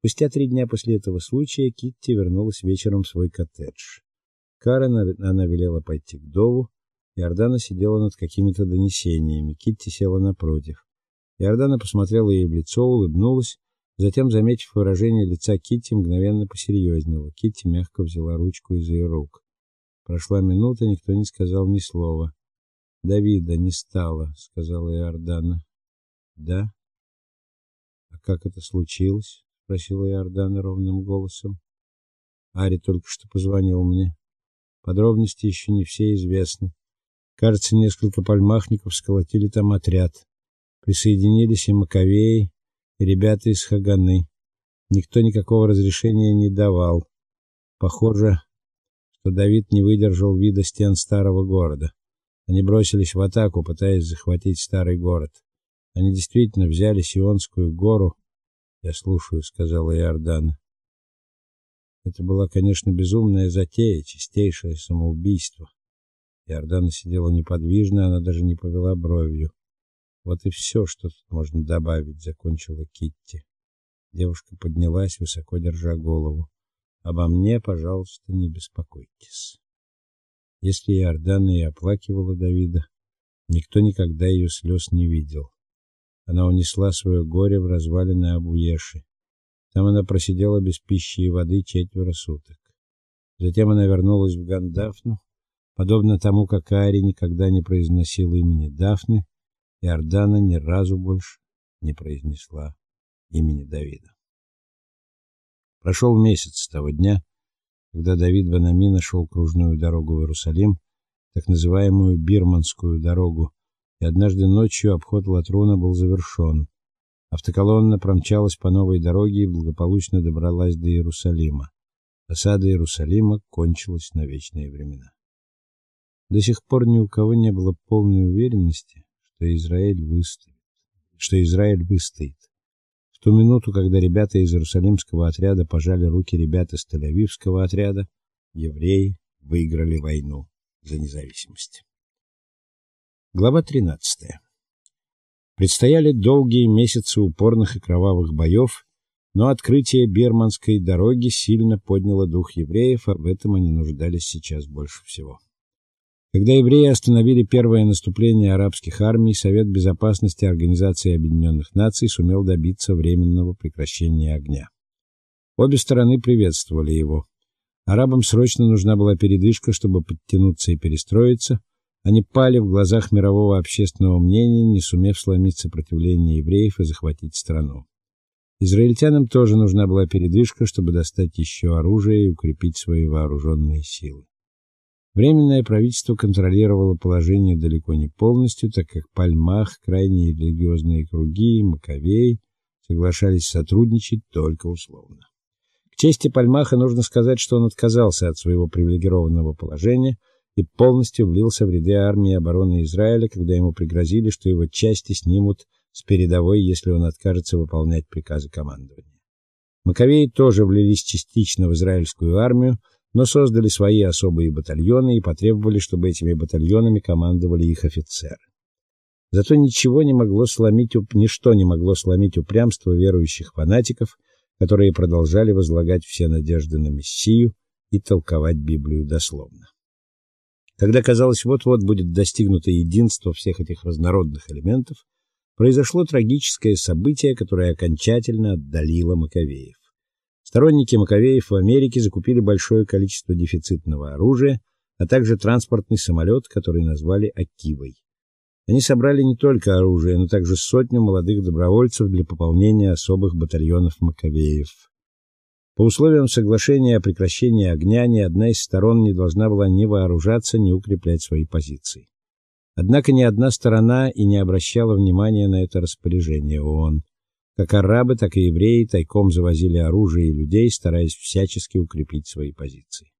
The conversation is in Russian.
Спустя три дня после этого случая Китти вернулась вечером в свой коттедж. Карен она велела пойти к Дову, Иордана сидела над какими-то донесениями. Китти села напротив. Иордана посмотрела ей в лицо, улыбнулась, затем, заметив выражение лица Китти, мгновенно посерьезнела. Китти мягко взяла ручку из ее рук. Прошла минута, никто не сказал ни слова. Давида не стало, сказала Иордана. Да? А как это случилось? Спросила Иордана ровным голосом. Ари только что позвонил мне. Подробности еще не все известны. Кажется, несколько пальмахников сколотили там отряд. Присоединились и Маковеи, и ребята из Хаганы. Никто никакого разрешения не давал. Похоже, что Давид не выдержал вида стен старого города. Они бросились в атаку, пытаясь захватить старый город. Они действительно взяли Сионскую гору. Я слушаю, сказала Иордан. Это была, конечно, безумная затея, чистейшее самоубийство. Иордана сидела неподвижно, она даже не повела бровью. Вот и все, что тут можно добавить, закончила Китти. Девушка поднялась, высоко держа голову. Обо мне, пожалуйста, не беспокойтесь. Если Иордана и оплакивала Давида, никто никогда ее слез не видел. Она унесла свое горе в развалины Абуеши. Там она просидела без пищи и воды четверо суток. Затем она вернулась в Гандафну, подобно тому, как Ари никогда не произносила имени Дафны, и Ордана ни разу больше не произнесла имени Давида. Прошел месяц с того дня, когда Давид Банами нашел кружную дорогу в Иерусалим, так называемую Бирманскую дорогу, и однажды ночью обход Латруна был завершен. Автоколонна промчалась по новой дороге и благополучно добралась до Иерусалима. Осада Иерусалима кончилась на вечные времена. До сих пор ни у кого не было полной уверенности, что Израиль выстоит, что Израиль выстоит. В ту минуту, когда ребята из Иерусалимского отряда пожали руки ребят из Тель-Авивского отряда, евреи выиграли войну за независимость. Глава 13. Предстояли долгие месяцы упорных и кровавых боев, но открытие Берманской дороги сильно подняло дух евреев, а в этом они нуждались сейчас больше всего. Когда евреи остановили первое наступление арабских армий, Совет безопасности Организации Объединенных Наций сумел добиться временного прекращения огня. Обе стороны приветствовали его. Арабам срочно нужна была передышка, чтобы подтянуться и перестроиться. Они пали в глазах мирового общественного мнения, не сумев сломить сопротивление евреев и захватить страну. Израильтянам тоже нужна была передышка, чтобы достать еще оружие и укрепить свои вооруженные силы. Временное правительство контролировало положение далеко не полностью, так как Пальмах, крайне религиозные круги и Маковей соглашались сотрудничать только условно. К чести Пальмаха нужно сказать, что он отказался от своего привилегированного положения и полностью влился в ряды армии обороны Израиля, когда ему пригрозили, что его части снимут с передовой, если он откажется выполнять приказы командования. Маковеи тоже влились частично в израильскую армию, но создали свои особые батальоны и потребовали, чтобы этими батальонами командовали их офицеры. Зато ничего не могло сломить ничто не могло сломить упрямство верующих фанатиков, которые продолжали возлагать все надежды на Мессию и толковать Библию дословно. Когда казалось, вот-вот будет достигнуто единство всех этих разнородных элементов, произошло трагическое событие, которое окончательно отдалило Маковеев. Сторонники Маковеев в Америке закупили большое количество дефицитного оружия, а также транспортный самолет, который назвали Акивой. Они собрали не только оружие, но также сотню молодых добровольцев для пополнения особых батальонов Маковеев. По условиям соглашения о прекращении огня ни одна из сторон не должна была ни вооружаться, ни укреплять свои позиции. Однако ни одна сторона и не обращала внимания на это распоряжение ООН. Как арабы, так и евреи тайком завозили оружие и людей, стараясь всячески укрепить свои позиции.